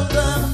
aldım